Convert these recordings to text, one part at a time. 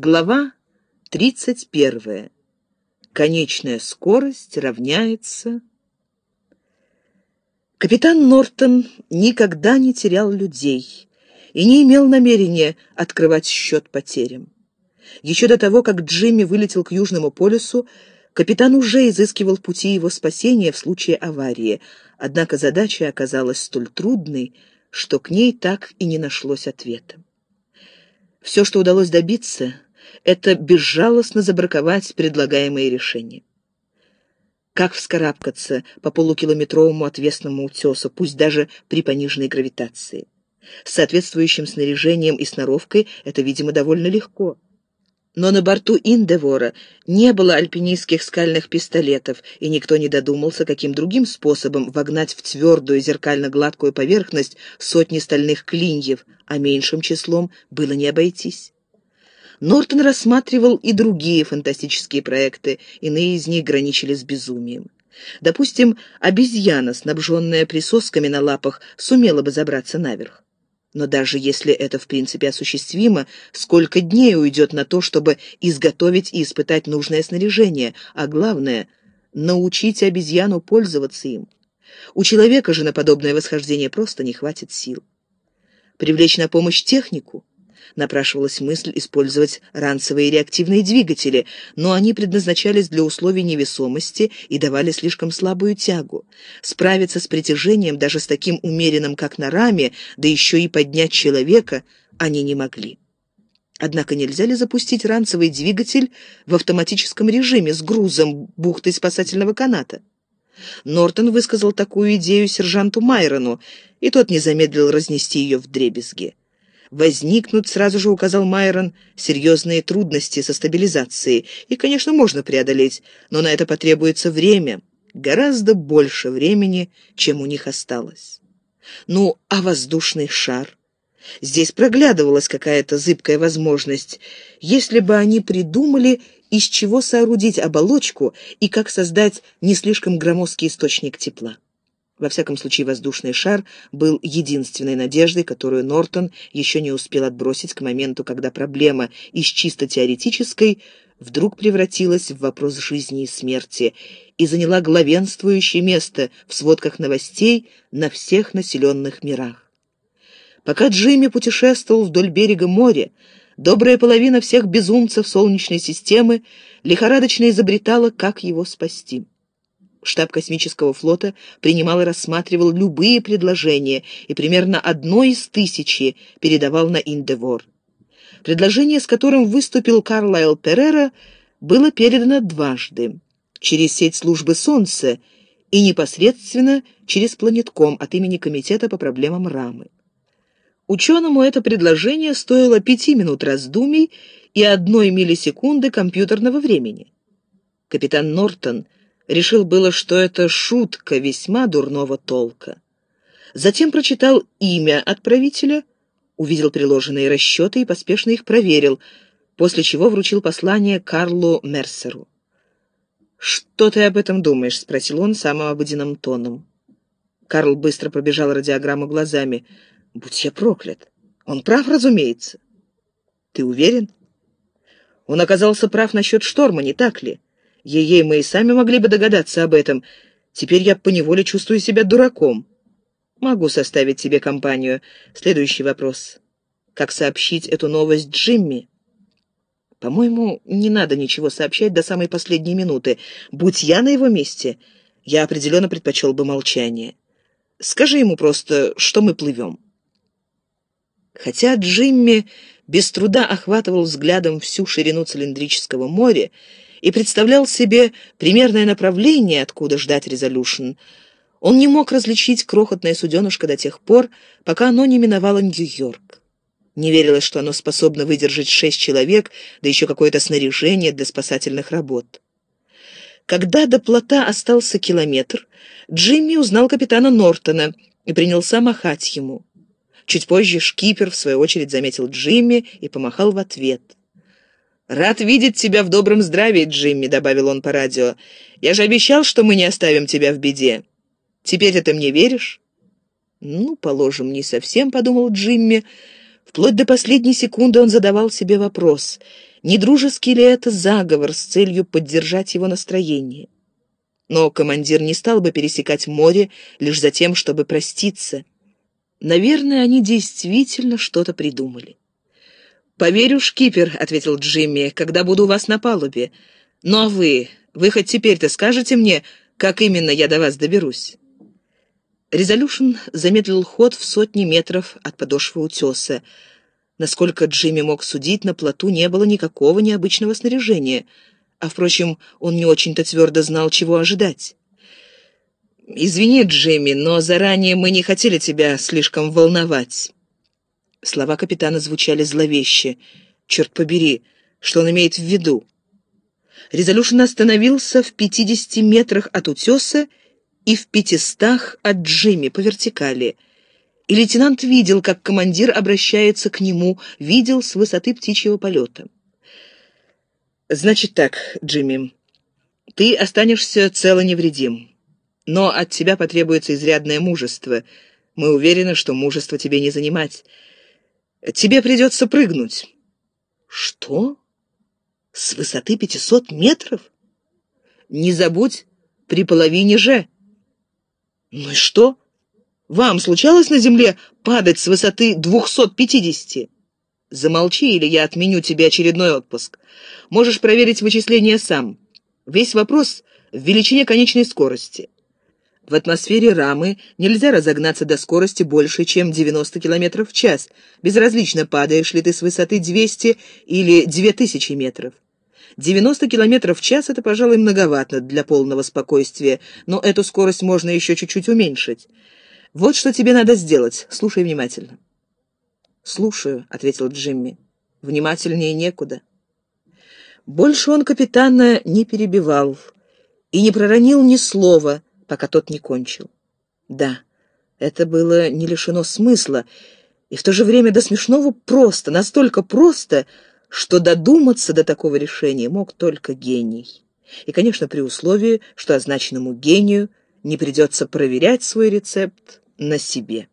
Глава 31. Конечная скорость равняется... Капитан Нортон никогда не терял людей и не имел намерения открывать счет потерям. Еще до того, как Джимми вылетел к Южному полюсу, капитан уже изыскивал пути его спасения в случае аварии, однако задача оказалась столь трудной, что к ней так и не нашлось ответа. Все, что удалось добиться — это безжалостно забраковать предлагаемые решения. Как вскарабкаться по полукилометровому отвесному утесу, пусть даже при пониженной гравитации? С соответствующим снаряжением и сноровкой это, видимо, довольно легко. Но на борту Индевора не было альпинистских скальных пистолетов, и никто не додумался, каким другим способом вогнать в твердую зеркально-гладкую поверхность сотни стальных клиньев, а меньшим числом было не обойтись. Нортон рассматривал и другие фантастические проекты, иные из них граничили с безумием. Допустим, обезьяна, снабженная присосками на лапах, сумела бы забраться наверх. Но даже если это в принципе осуществимо, сколько дней уйдет на то, чтобы изготовить и испытать нужное снаряжение, а главное — научить обезьяну пользоваться им. У человека же на подобное восхождение просто не хватит сил. Привлечь на помощь технику? Напрашивалась мысль использовать ранцевые реактивные двигатели, но они предназначались для условий невесомости и давали слишком слабую тягу. Справиться с притяжением даже с таким умеренным, как на раме, да еще и поднять человека, они не могли. Однако нельзя ли запустить ранцевый двигатель в автоматическом режиме с грузом бухты спасательного каната? Нортон высказал такую идею сержанту Майрону, и тот не замедлил разнести ее в дребезги возникнут, сразу же указал Майрон, серьезные трудности со стабилизацией. И, конечно, можно преодолеть, но на это потребуется время, гораздо больше времени, чем у них осталось. Ну, а воздушный шар? Здесь проглядывалась какая-то зыбкая возможность. Если бы они придумали, из чего соорудить оболочку и как создать не слишком громоздкий источник тепла. Во всяком случае, воздушный шар был единственной надеждой, которую Нортон еще не успел отбросить к моменту, когда проблема из чисто теоретической вдруг превратилась в вопрос жизни и смерти и заняла главенствующее место в сводках новостей на всех населенных мирах. Пока Джимми путешествовал вдоль берега моря, добрая половина всех безумцев Солнечной системы лихорадочно изобретала, как его спасти. Штаб космического флота принимал и рассматривал любые предложения и примерно одно из тысячи передавал на Индевор. Предложение, с которым выступил Карлайл Перера, было передано дважды. Через сеть службы Солнца и непосредственно через планетком от имени Комитета по проблемам Рамы. Ученому это предложение стоило пяти минут раздумий и одной миллисекунды компьютерного времени. Капитан Нортон – Решил было, что это шутка весьма дурного толка. Затем прочитал имя отправителя, увидел приложенные расчеты и поспешно их проверил, после чего вручил послание Карлу Мерсеру. «Что ты об этом думаешь?» — спросил он самым обыденным тоном. Карл быстро пробежал радиограмму глазами. «Будь я проклят! Он прав, разумеется!» «Ты уверен?» «Он оказался прав насчет шторма, не так ли?» Ей-ей, мы и сами могли бы догадаться об этом. Теперь я поневоле чувствую себя дураком. Могу составить тебе компанию. Следующий вопрос. Как сообщить эту новость Джимми? По-моему, не надо ничего сообщать до самой последней минуты. Будь я на его месте, я определенно предпочел бы молчание. Скажи ему просто, что мы плывем. Хотя Джимми без труда охватывал взглядом всю ширину цилиндрического моря, и представлял себе примерное направление, откуда ждать резолюшн. Он не мог различить крохотное суденышко до тех пор, пока оно не миновало Нью-Йорк. Не верилось, что оно способно выдержать шесть человек, да еще какое-то снаряжение для спасательных работ. Когда до плота остался километр, Джимми узнал капитана Нортона и принялся махать ему. Чуть позже шкипер, в свою очередь, заметил Джимми и помахал в ответ. «Рад видеть тебя в добром здравии, Джимми», — добавил он по радио. «Я же обещал, что мы не оставим тебя в беде. Теперь это мне веришь?» «Ну, положим, не совсем», — подумал Джимми. Вплоть до последней секунды он задавал себе вопрос. не дружеский ли это заговор с целью поддержать его настроение. Но командир не стал бы пересекать море лишь за тем, чтобы проститься. Наверное, они действительно что-то придумали. «Поверю, шкипер», — ответил Джимми, — «когда буду у вас на палубе. Ну а вы, вы хоть теперь-то скажете мне, как именно я до вас доберусь?» Резолюшн замедлил ход в сотни метров от подошвы утеса. Насколько Джимми мог судить, на плоту не было никакого необычного снаряжения, а, впрочем, он не очень-то твердо знал, чего ожидать. «Извини, Джимми, но заранее мы не хотели тебя слишком волновать». Слова капитана звучали зловеще. «Черт побери, что он имеет в виду?» Резолюшн остановился в пятидесяти метрах от утеса и в пятистах от Джимми по вертикали. И лейтенант видел, как командир обращается к нему, видел с высоты птичьего полета. «Значит так, Джимми, ты останешься цел и невредим, но от тебя потребуется изрядное мужество. Мы уверены, что мужество тебе не занимать». Тебе придется прыгнуть». «Что? С высоты пятисот метров?» «Не забудь, при половине же». «Ну и что? Вам случалось на земле падать с высоты двухсот пятидесяти?» «Замолчи, или я отменю тебе очередной отпуск. Можешь проверить вычисления сам. Весь вопрос в величине конечной скорости». В атмосфере рамы нельзя разогнаться до скорости больше, чем 90 км в час, безразлично падаешь ли ты с высоты 200 или 2000 метров. 90 км в час — это, пожалуй, многовато для полного спокойствия, но эту скорость можно еще чуть-чуть уменьшить. Вот что тебе надо сделать. Слушай внимательно. «Слушаю», — ответил Джимми. «Внимательнее некуда». Больше он капитана не перебивал и не проронил ни слова — пока тот не кончил. Да, это было не лишено смысла, и в то же время до смешного просто, настолько просто, что додуматься до такого решения мог только гений. И, конечно, при условии, что означенному гению не придется проверять свой рецепт на себе.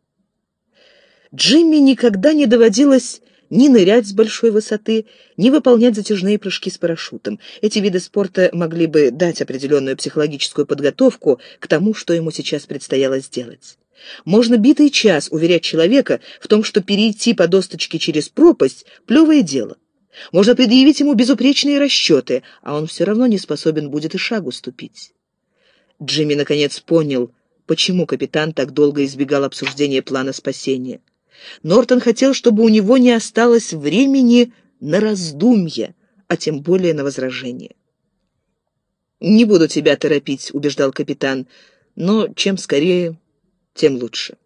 Джимми никогда не доводилось ни нырять с большой высоты, ни выполнять затяжные прыжки с парашютом. Эти виды спорта могли бы дать определенную психологическую подготовку к тому, что ему сейчас предстояло сделать. Можно битый час уверять человека в том, что перейти по досточке через пропасть – плевое дело. Можно предъявить ему безупречные расчеты, а он все равно не способен будет и шагу ступить. Джимми наконец понял, почему капитан так долго избегал обсуждения плана спасения. Нортон хотел, чтобы у него не осталось времени на раздумья, а тем более на возражение. «Не буду тебя торопить», — убеждал капитан, — «но чем скорее, тем лучше».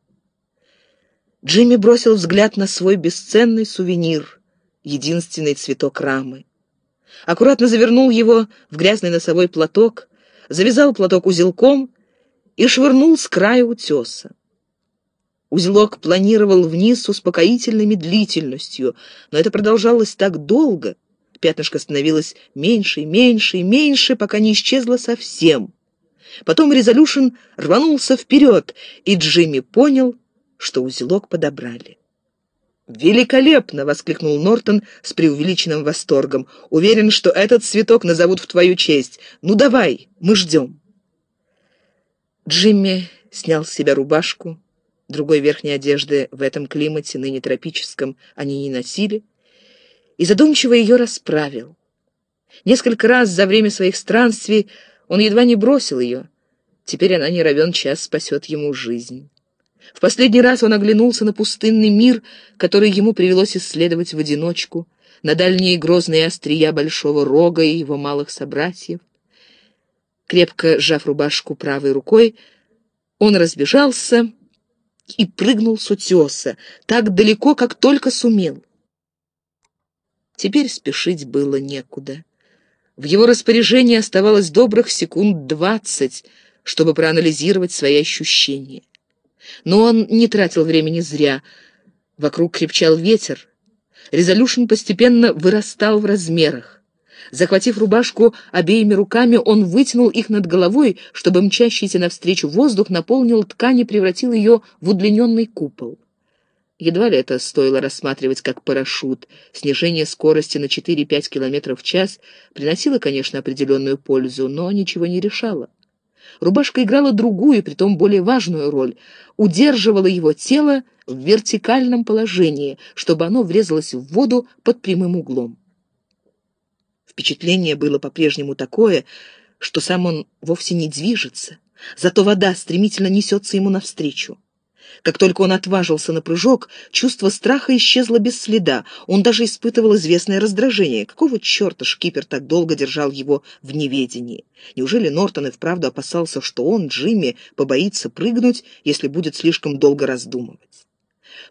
Джимми бросил взгляд на свой бесценный сувенир, единственный цветок рамы. Аккуратно завернул его в грязный носовой платок, завязал платок узелком и швырнул с края утеса. Узелок планировал вниз успокоительной медлительностью, но это продолжалось так долго. Пятнышко становилось меньше и меньше и меньше, пока не исчезло совсем. Потом Резолюшн рванулся вперед, и Джимми понял, что узелок подобрали. «Великолепно!» — воскликнул Нортон с преувеличенным восторгом. «Уверен, что этот цветок назовут в твою честь. Ну давай, мы ждем!» Джимми снял с себя рубашку, Другой верхней одежды в этом климате, ныне тропическом, они не носили, и задумчиво ее расправил. Несколько раз за время своих странствий он едва не бросил ее. Теперь она не равен час спасет ему жизнь. В последний раз он оглянулся на пустынный мир, который ему привелось исследовать в одиночку, на дальние грозные острия Большого Рога и его малых собратьев. Крепко сжав рубашку правой рукой, он разбежался и прыгнул с утеса, так далеко, как только сумел. Теперь спешить было некуда. В его распоряжении оставалось добрых секунд двадцать, чтобы проанализировать свои ощущения. Но он не тратил времени зря. Вокруг крепчал ветер. Резолюшн постепенно вырастал в размерах. Захватив рубашку обеими руками, он вытянул их над головой, чтобы мчащийся навстречу воздух наполнил ткань и превратил ее в удлиненный купол. Едва ли это стоило рассматривать как парашют. Снижение скорости на 4-5 км в час приносило, конечно, определенную пользу, но ничего не решало. Рубашка играла другую, притом более важную роль. Удерживала его тело в вертикальном положении, чтобы оно врезалось в воду под прямым углом. Впечатление было по-прежнему такое, что сам он вовсе не движется, зато вода стремительно несется ему навстречу. Как только он отважился на прыжок, чувство страха исчезло без следа. Он даже испытывал известное раздражение. Какого черта шкипер так долго держал его в неведении? Неужели Нортон и вправду опасался, что он, Джимми, побоится прыгнуть, если будет слишком долго раздумывать?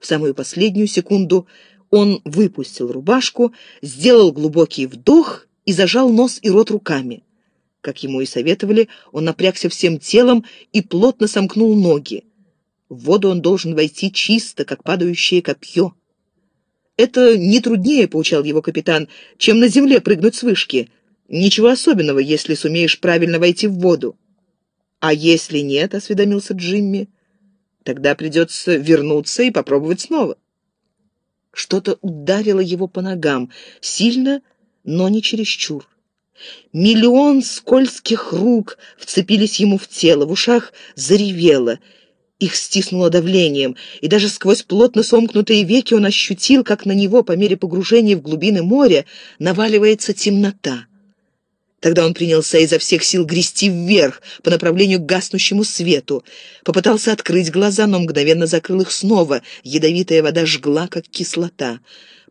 В самую последнюю секунду он выпустил рубашку, сделал глубокий вдох и зажал нос и рот руками. Как ему и советовали, он напрягся всем телом и плотно сомкнул ноги. В воду он должен войти чисто, как падающее копье. «Это не труднее», — поучал его капитан, — «чем на земле прыгнуть с вышки. Ничего особенного, если сумеешь правильно войти в воду». «А если нет», — осведомился Джимми, — «тогда придется вернуться и попробовать снова». Что-то ударило его по ногам, сильно, но не чересчур. Миллион скользких рук вцепились ему в тело, в ушах заревело — их стиснуло давлением, и даже сквозь плотно сомкнутые веки он ощутил, как на него по мере погружения в глубины моря наваливается темнота. Тогда он принялся изо всех сил грести вверх по направлению к гаснущему свету. Попытался открыть глаза, но мгновенно закрыл их снова. Ядовитая вода жгла, как кислота.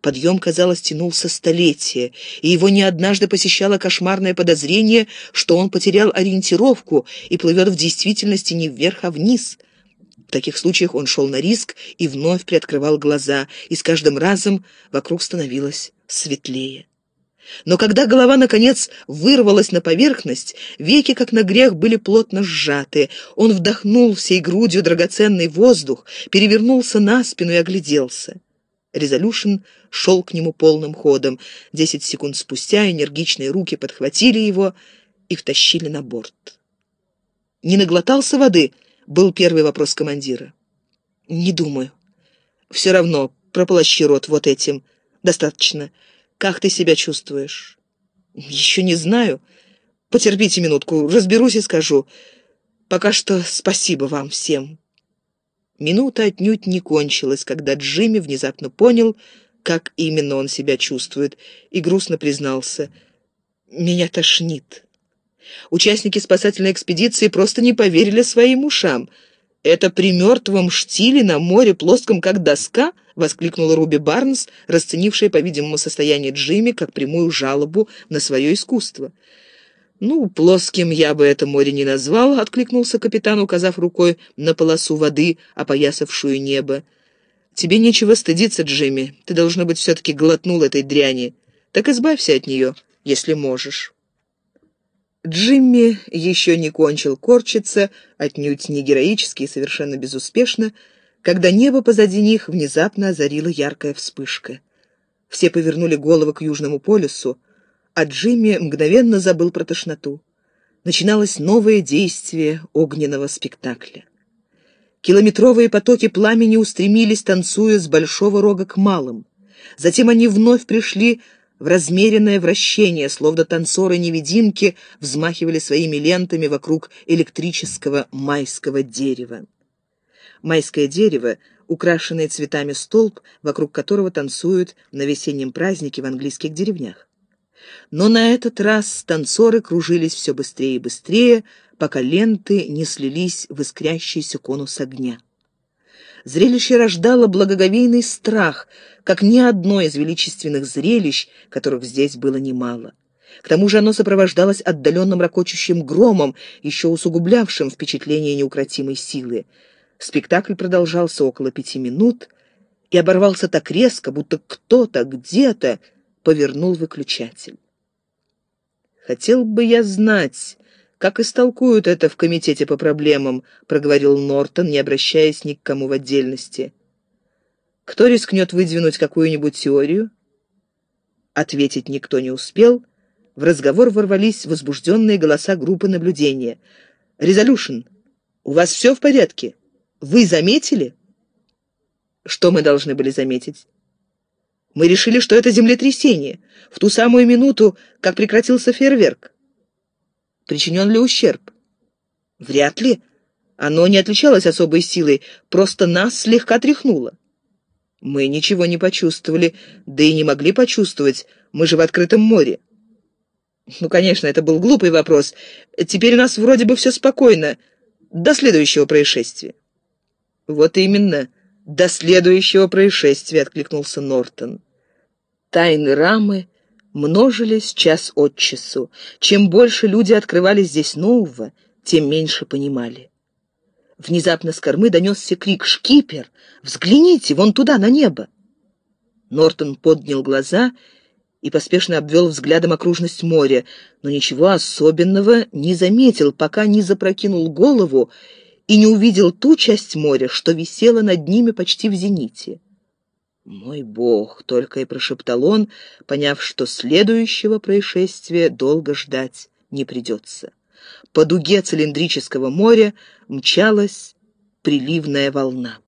Подъем, казалось, тянулся столетие, и его не однажды посещало кошмарное подозрение, что он потерял ориентировку и плывет в действительности не вверх, а вниз — в таких случаях он шел на риск и вновь приоткрывал глаза, и с каждым разом вокруг становилось светлее. Но когда голова, наконец, вырвалась на поверхность, веки, как на грех, были плотно сжаты. Он вдохнул всей грудью драгоценный воздух, перевернулся на спину и огляделся. Резолюшн шел к нему полным ходом. Десять секунд спустя энергичные руки подхватили его и втащили на борт. «Не наглотался воды?» Был первый вопрос командира. «Не думаю. Все равно прополощи рот вот этим. Достаточно. Как ты себя чувствуешь?» «Еще не знаю. Потерпите минутку, разберусь и скажу. Пока что спасибо вам всем». Минута отнюдь не кончилась, когда Джимми внезапно понял, как именно он себя чувствует, и грустно признался. «Меня тошнит». Участники спасательной экспедиции просто не поверили своим ушам. «Это при мертвом штиле на море, плоском как доска?» — воскликнула Руби Барнс, расценившая, по-видимому, состояние Джимми как прямую жалобу на свое искусство. «Ну, плоским я бы это море не назвал», — откликнулся капитан, указав рукой на полосу воды, опоясавшую небо. «Тебе нечего стыдиться, Джимми. Ты, должно быть, все-таки глотнул этой дряни. Так избавься от нее, если можешь». Джимми еще не кончил корчиться, отнюдь не героически и совершенно безуспешно, когда небо позади них внезапно озарила яркая вспышка. Все повернули головы к Южному полюсу, а Джимми мгновенно забыл про тошноту. Начиналось новое действие огненного спектакля. Километровые потоки пламени устремились, танцуя с большого рога к малым. Затем они вновь пришли в размеренное вращение, словно танцоры-невидимки взмахивали своими лентами вокруг электрического майского дерева. Майское дерево — украшенный цветами столб, вокруг которого танцуют на весеннем празднике в английских деревнях. Но на этот раз танцоры кружились все быстрее и быстрее, пока ленты не слились в искрящийся конус огня. Зрелище рождало благоговейный страх, как ни одно из величественных зрелищ, которых здесь было немало. К тому же оно сопровождалось отдаленным ракочущим громом, еще усугублявшим впечатление неукротимой силы. Спектакль продолжался около пяти минут и оборвался так резко, будто кто-то где-то повернул выключатель. «Хотел бы я знать, как истолкуют это в комитете по проблемам», — проговорил Нортон, не обращаясь ни к кому в отдельности. «Кто рискнет выдвинуть какую-нибудь теорию?» Ответить никто не успел. В разговор ворвались возбужденные голоса группы наблюдения. «Резолюшн, у вас все в порядке? Вы заметили?» Что мы должны были заметить? Мы решили, что это землетрясение, в ту самую минуту, как прекратился фейерверк. Причинен ли ущерб? Вряд ли. Оно не отличалось особой силой, просто нас слегка тряхнуло. Мы ничего не почувствовали, да и не могли почувствовать, мы же в открытом море. Ну, конечно, это был глупый вопрос. Теперь у нас вроде бы все спокойно. До следующего происшествия. Вот именно, до следующего происшествия, откликнулся Нортон. Тайны рамы множились час от часу. Чем больше люди открывали здесь нового, тем меньше понимали. Внезапно с кормы донесся крик «Шкипер! Взгляните, вон туда, на небо!» Нортон поднял глаза и поспешно обвел взглядом окружность моря, но ничего особенного не заметил, пока не запрокинул голову и не увидел ту часть моря, что висела над ними почти в зените. «Мой бог!» — только и прошептал он, поняв, что следующего происшествия долго ждать не придется. По дуге цилиндрического моря мчалась приливная волна.